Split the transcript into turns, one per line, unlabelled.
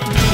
Bye.